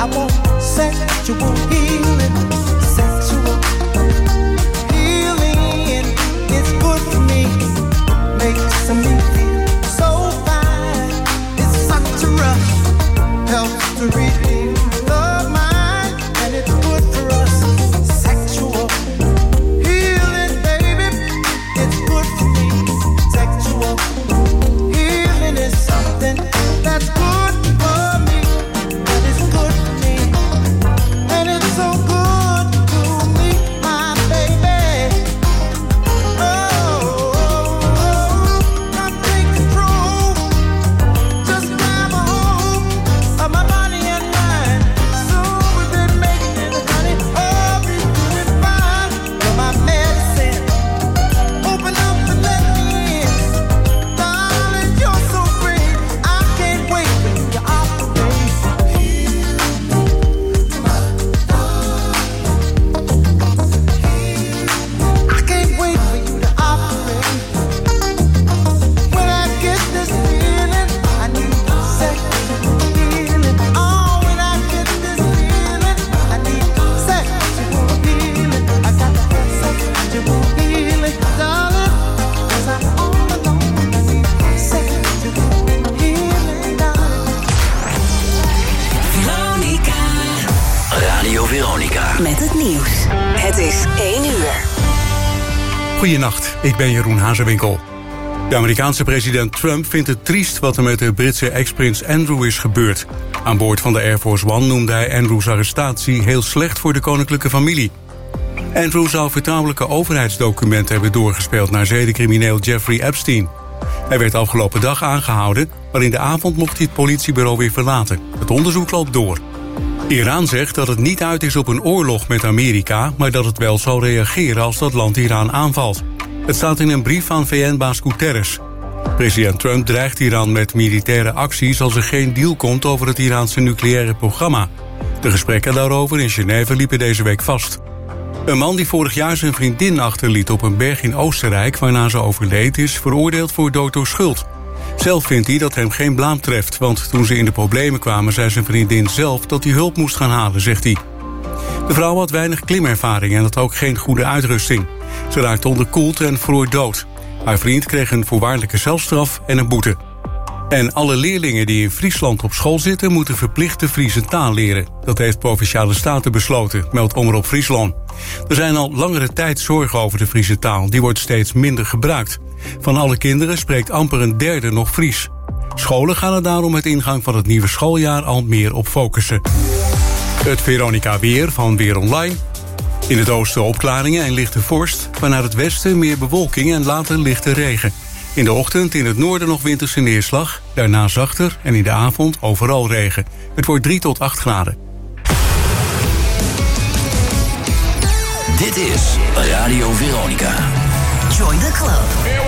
I won't say you won't hear it. Ben Jeroen Hazewinkel. De Amerikaanse president Trump vindt het triest wat er met de Britse ex-prins Andrew is gebeurd. Aan boord van de Air Force One noemde hij Andrews arrestatie heel slecht voor de koninklijke familie. Andrew zou vertrouwelijke overheidsdocumenten hebben doorgespeeld naar zedencrimineel Jeffrey Epstein. Hij werd afgelopen dag aangehouden, maar in de avond mocht hij het politiebureau weer verlaten. Het onderzoek loopt door. Iran zegt dat het niet uit is op een oorlog met Amerika... maar dat het wel zal reageren als dat land Iran aanvalt. Het staat in een brief van VN-baas Guterres. President Trump dreigt Iran met militaire acties... als er geen deal komt over het Iraanse nucleaire programma. De gesprekken daarover in Genève liepen deze week vast. Een man die vorig jaar zijn vriendin achterliet op een berg in Oostenrijk... waarna ze overleed, is veroordeeld voor dood door schuld. Zelf vindt hij dat hem geen blaam treft... want toen ze in de problemen kwamen zei zijn vriendin zelf... dat hij hulp moest gaan halen, zegt hij. De vrouw had weinig klimervaring en had ook geen goede uitrusting. Ze raakte onderkoeld en vroor dood. Haar vriend kreeg een voorwaardelijke zelfstraf en een boete. En alle leerlingen die in Friesland op school zitten... moeten verplicht de Friese taal leren. Dat heeft Provinciale Staten besloten, meldt Omroep Friesland. Er zijn al langere tijd zorgen over de Friese taal. Die wordt steeds minder gebruikt. Van alle kinderen spreekt amper een derde nog Fries. Scholen gaan er daarom met ingang van het nieuwe schooljaar al meer op focussen. Het Veronica Weer van Weer Online. In het oosten opklaringen en lichte vorst. Vanuit het westen meer bewolking en later lichte regen. In de ochtend in het noorden nog winterse neerslag. Daarna zachter en in de avond overal regen. Het wordt 3 tot 8 graden. Dit is Radio Veronica. Join the club.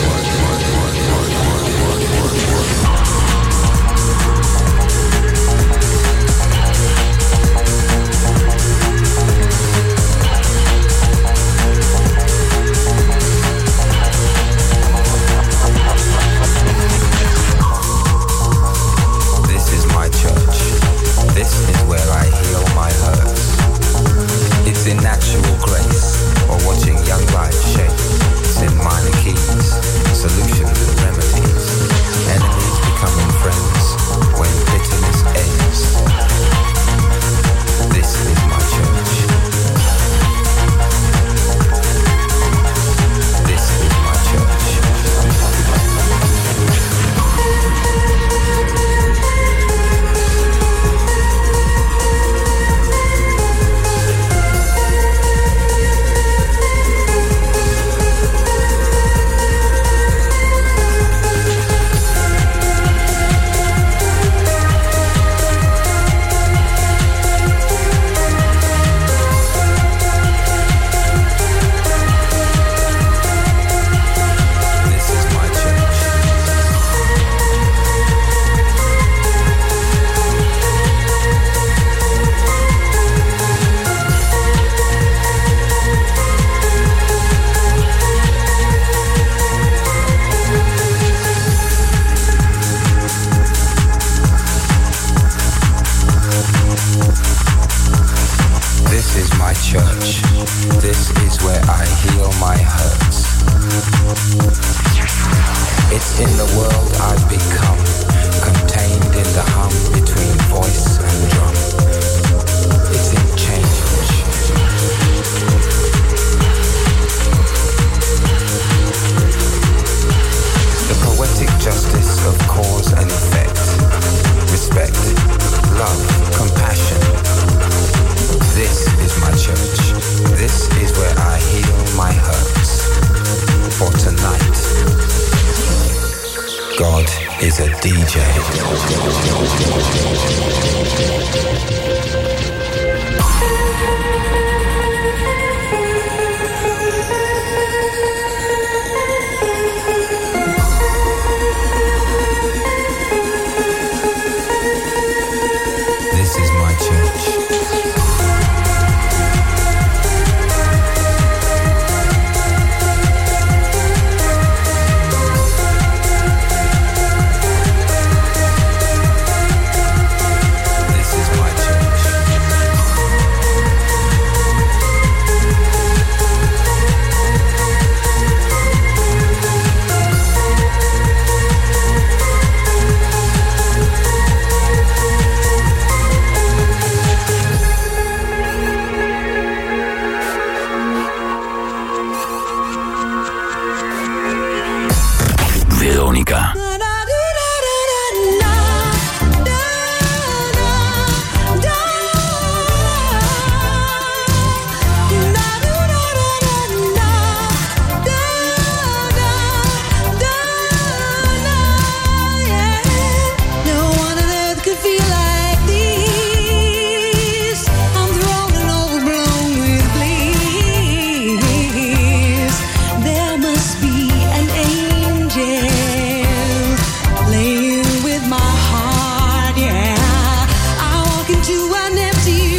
you an empty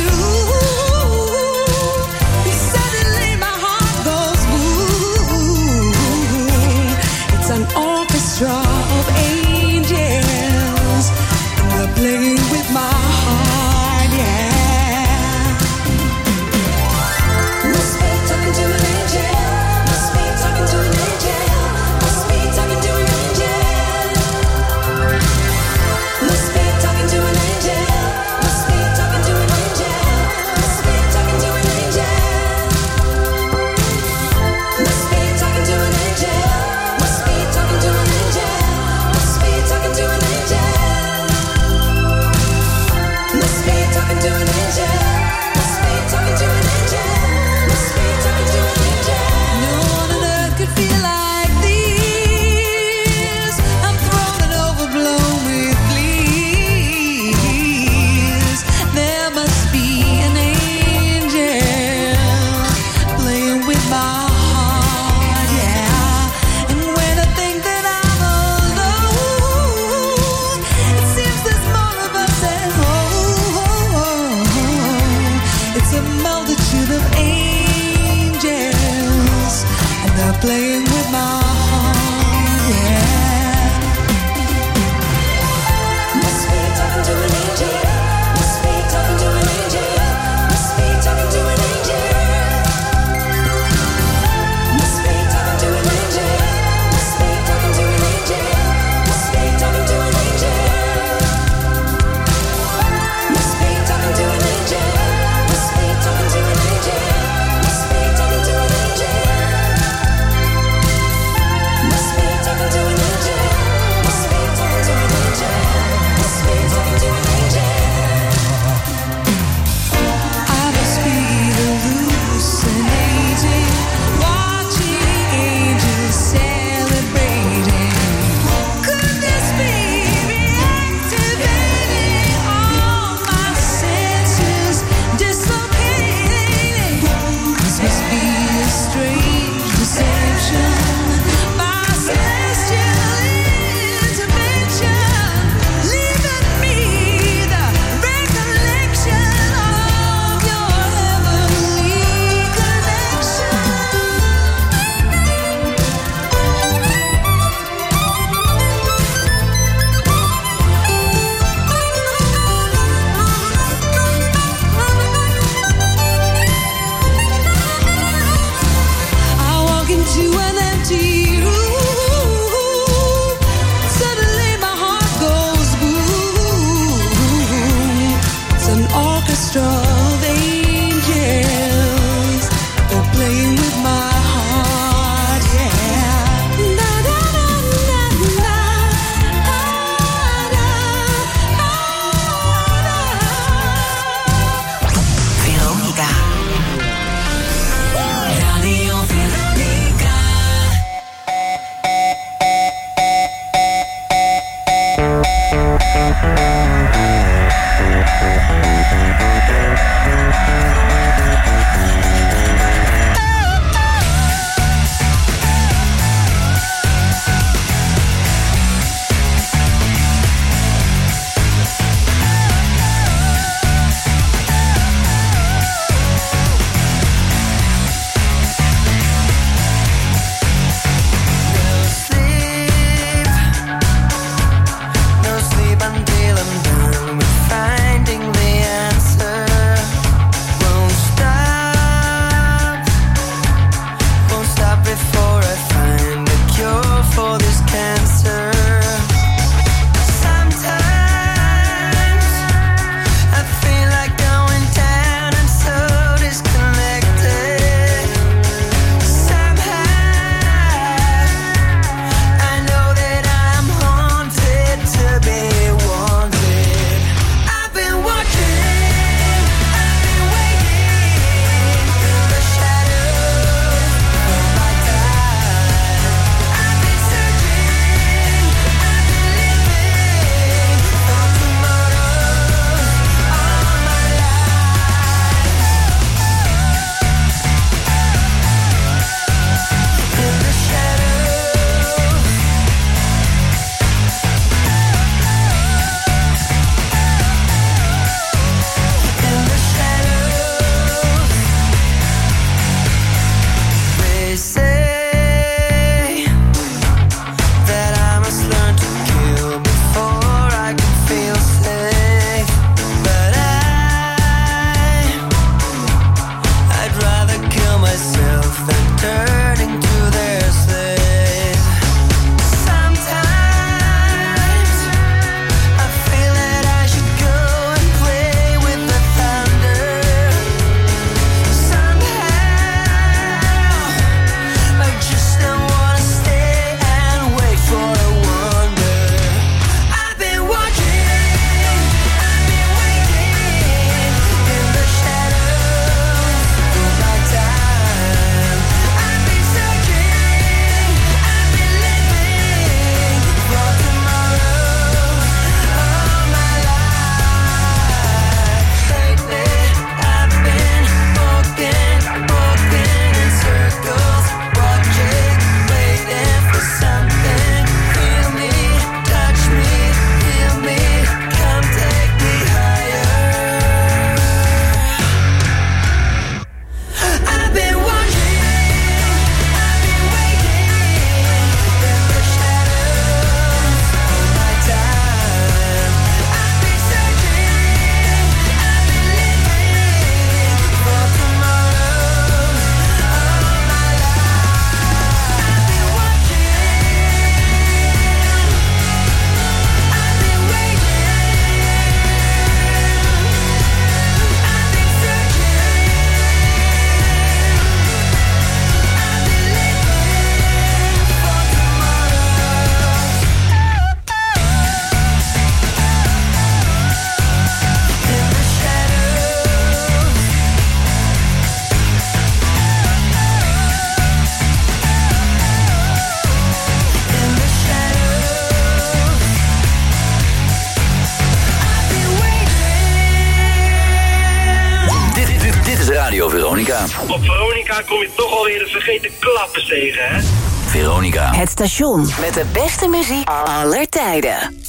station met de beste muziek aller tijden.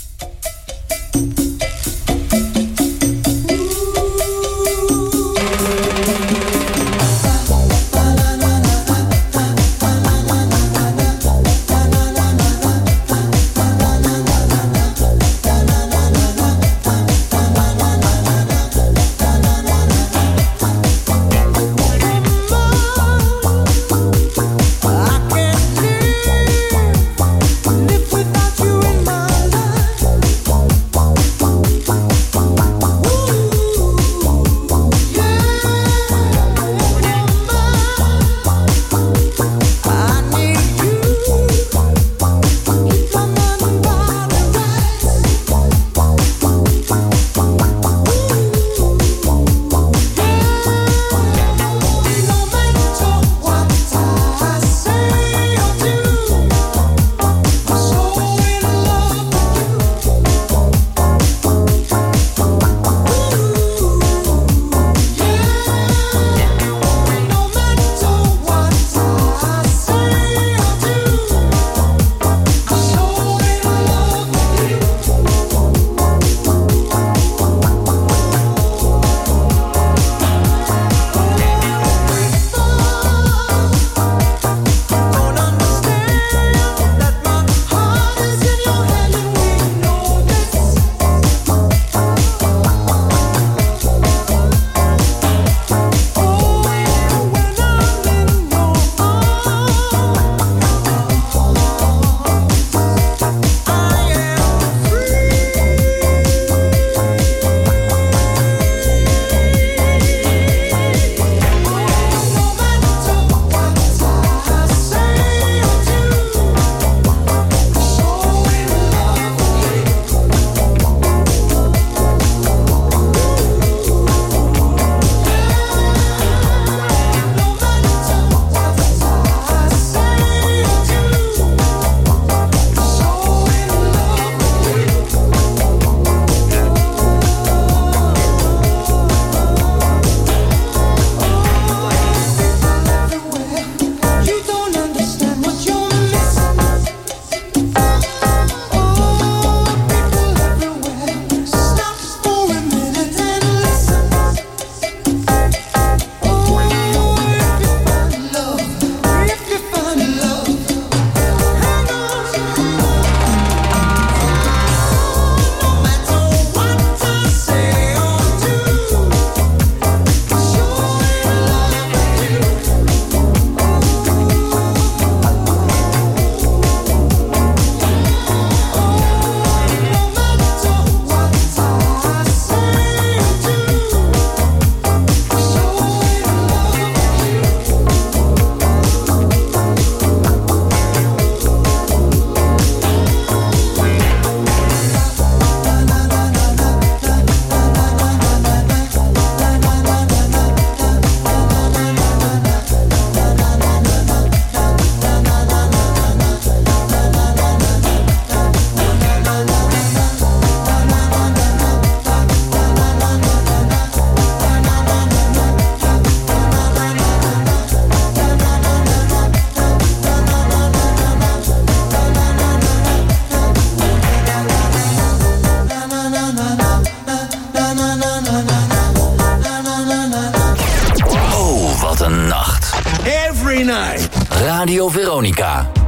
Every night. Radio Veronica.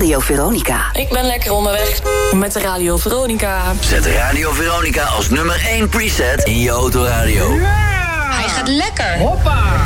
Radio Veronica. Ik ben lekker onderweg met de Radio Veronica. Zet Radio Veronica als nummer 1 preset in je autoradio. Ja! Hij gaat lekker. Hoppa.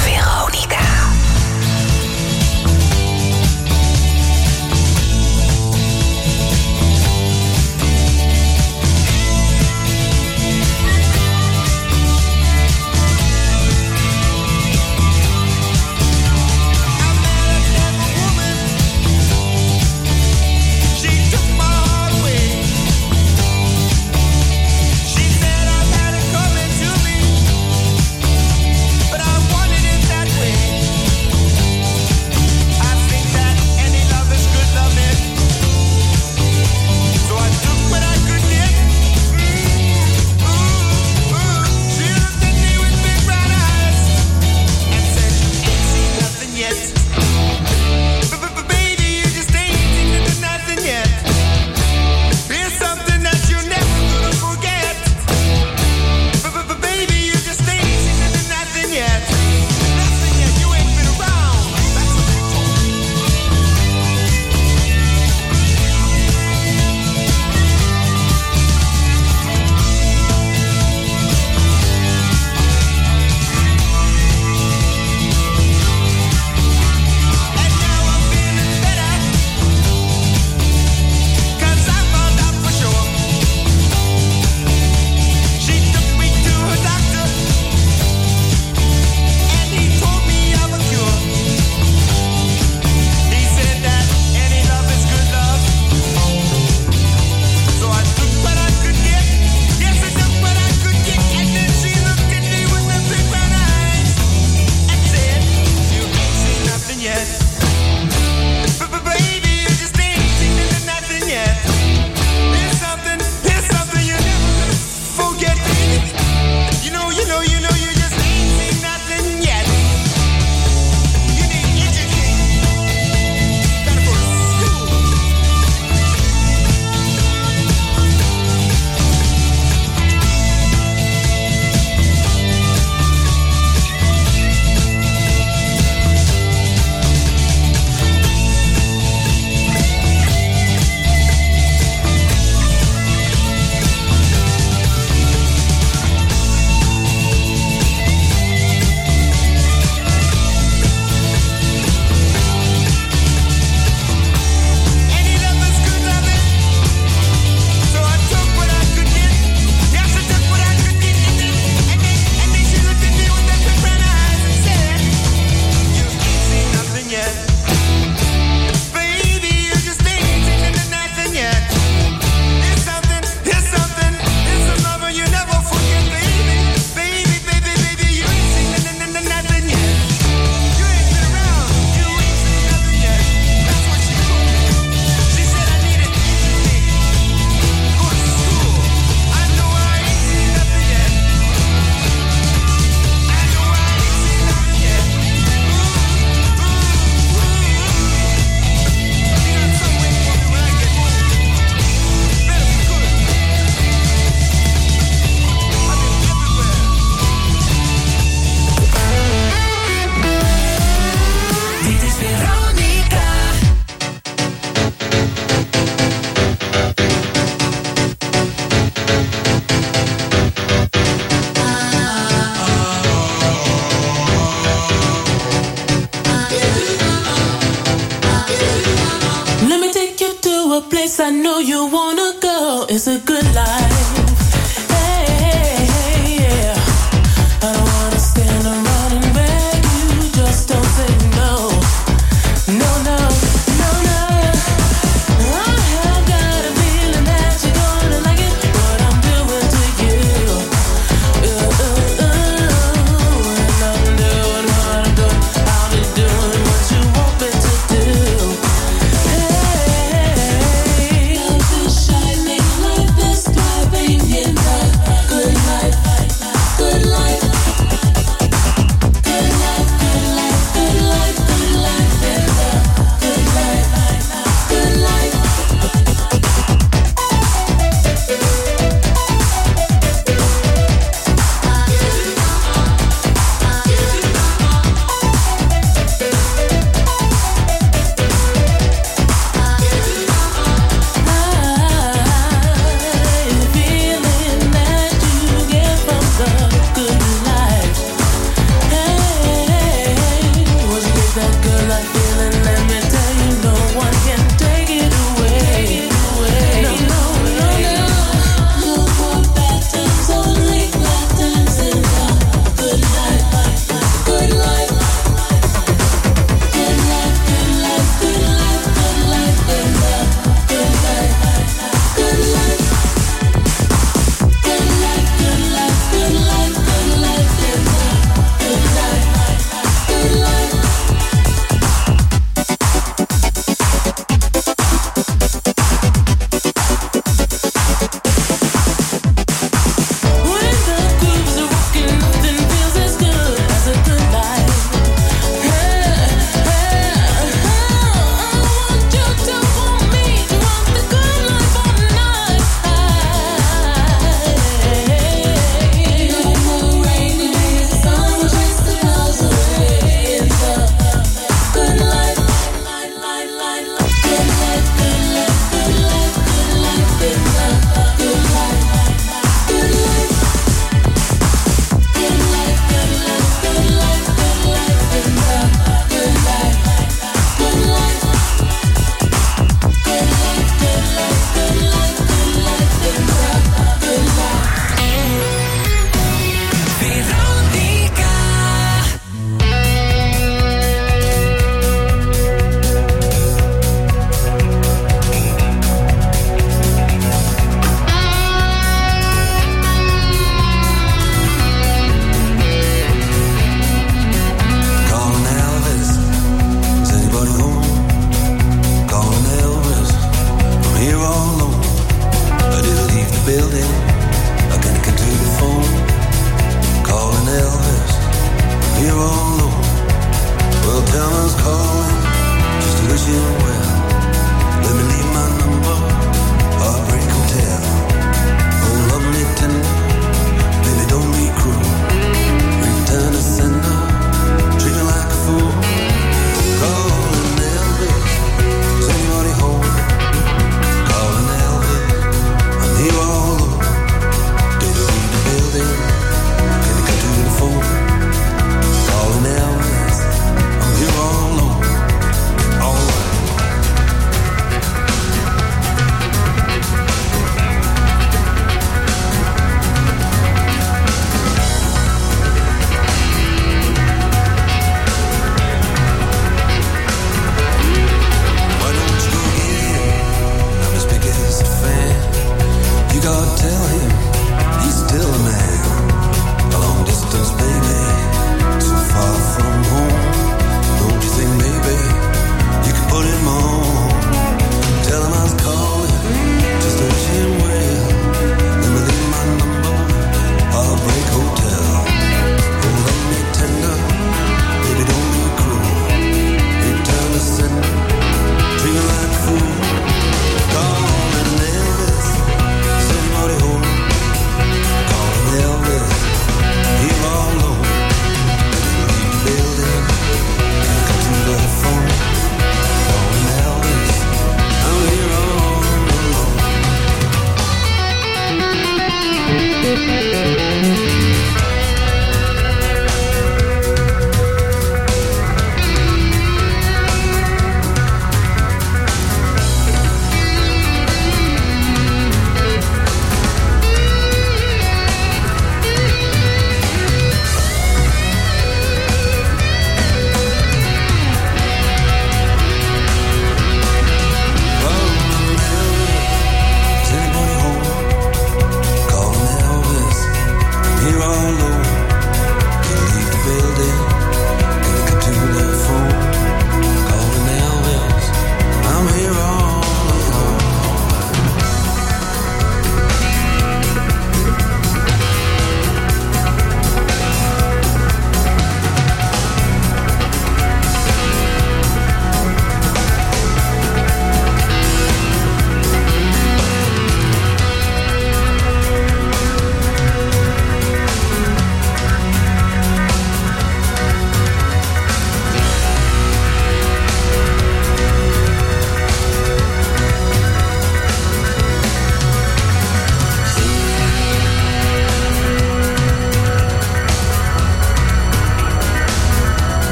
It's a good life.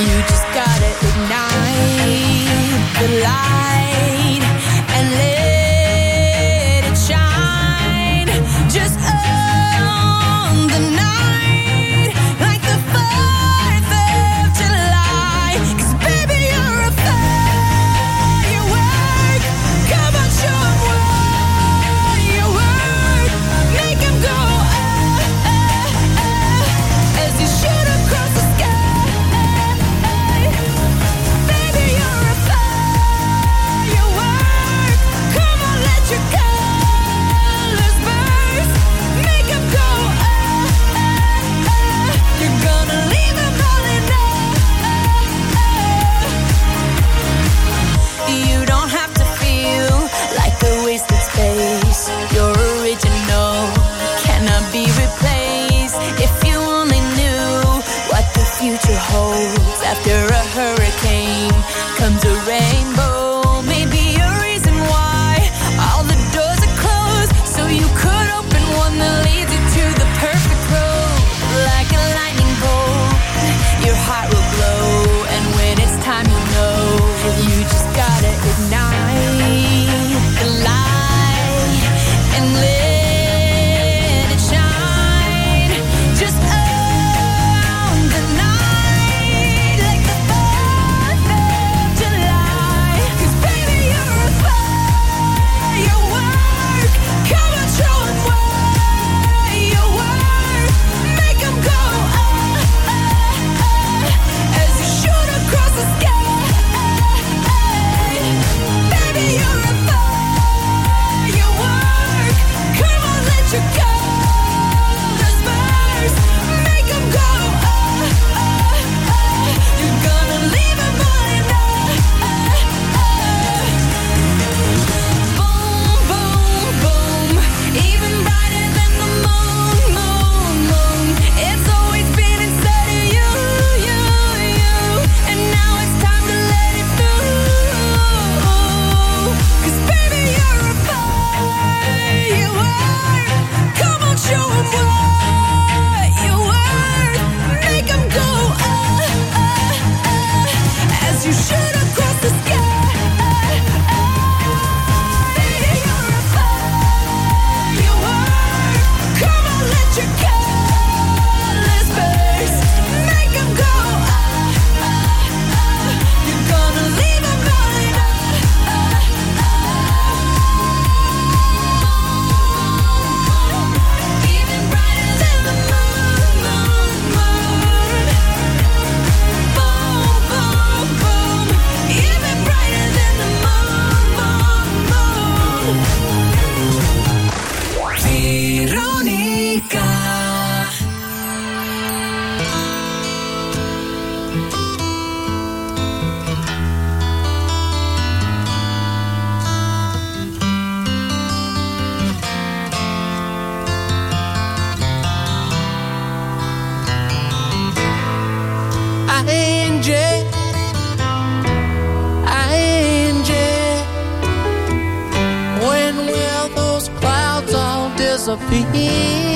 You just gotta ignite the light philosophy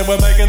say we're making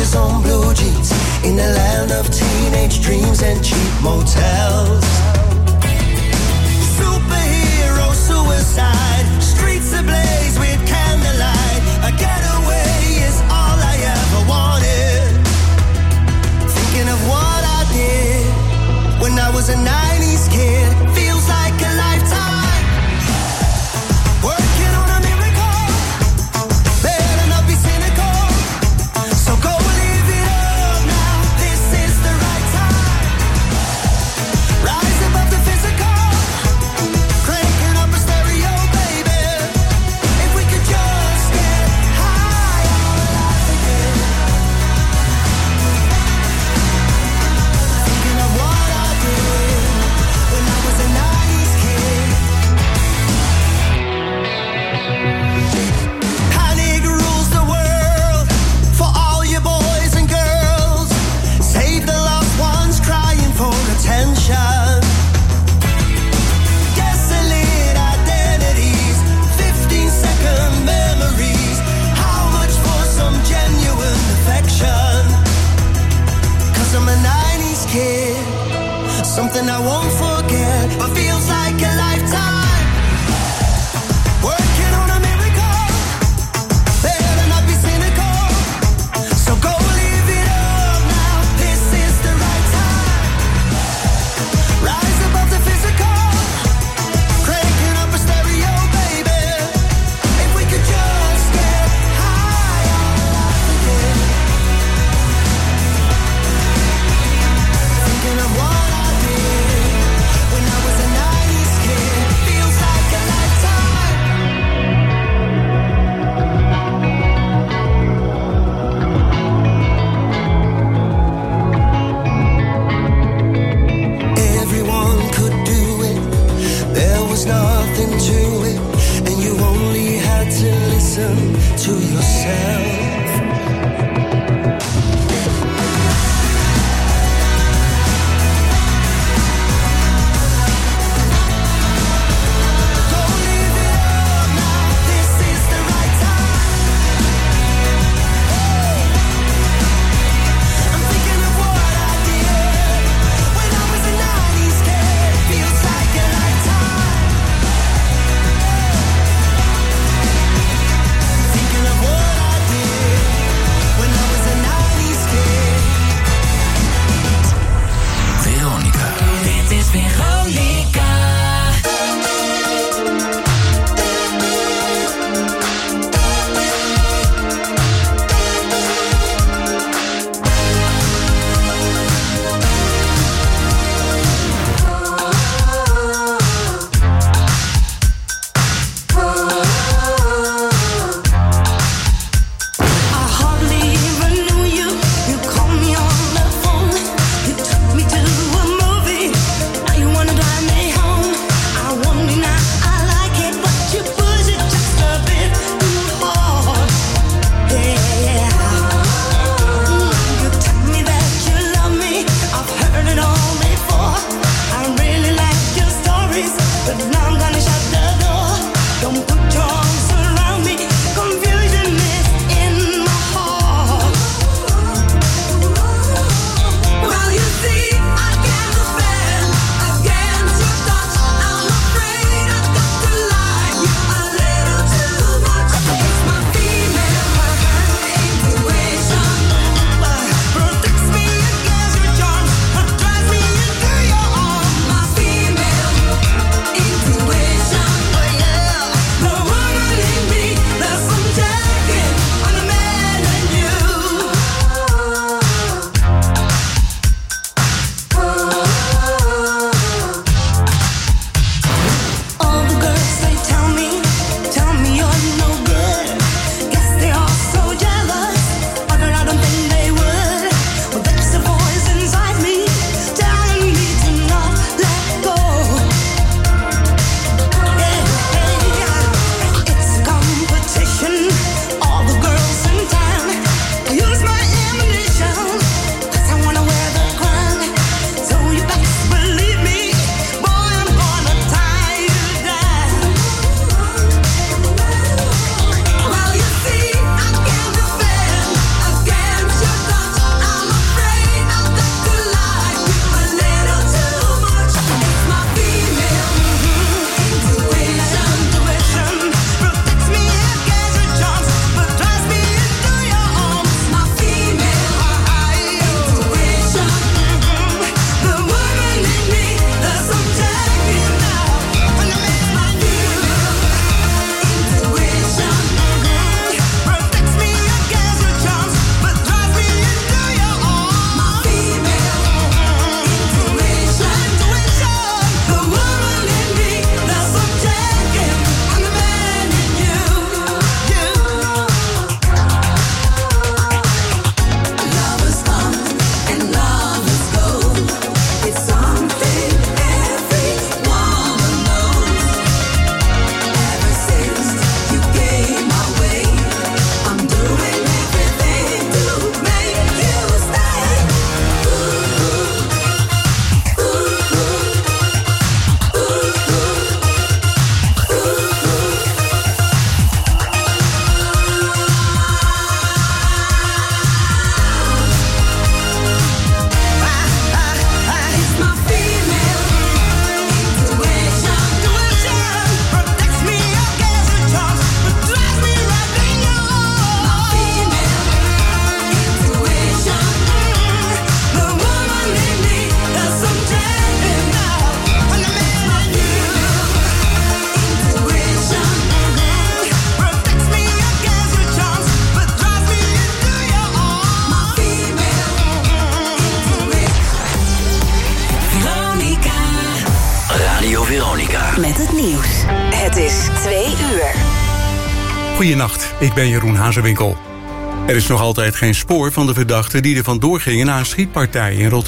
patches on blue jeans in the land of teenage dreams and cheap motels. Ik ben Jeroen Hazewinkel. Er is nog altijd geen spoor van de verdachten die er vandoor gingen na een schietpartij in Rotterdam.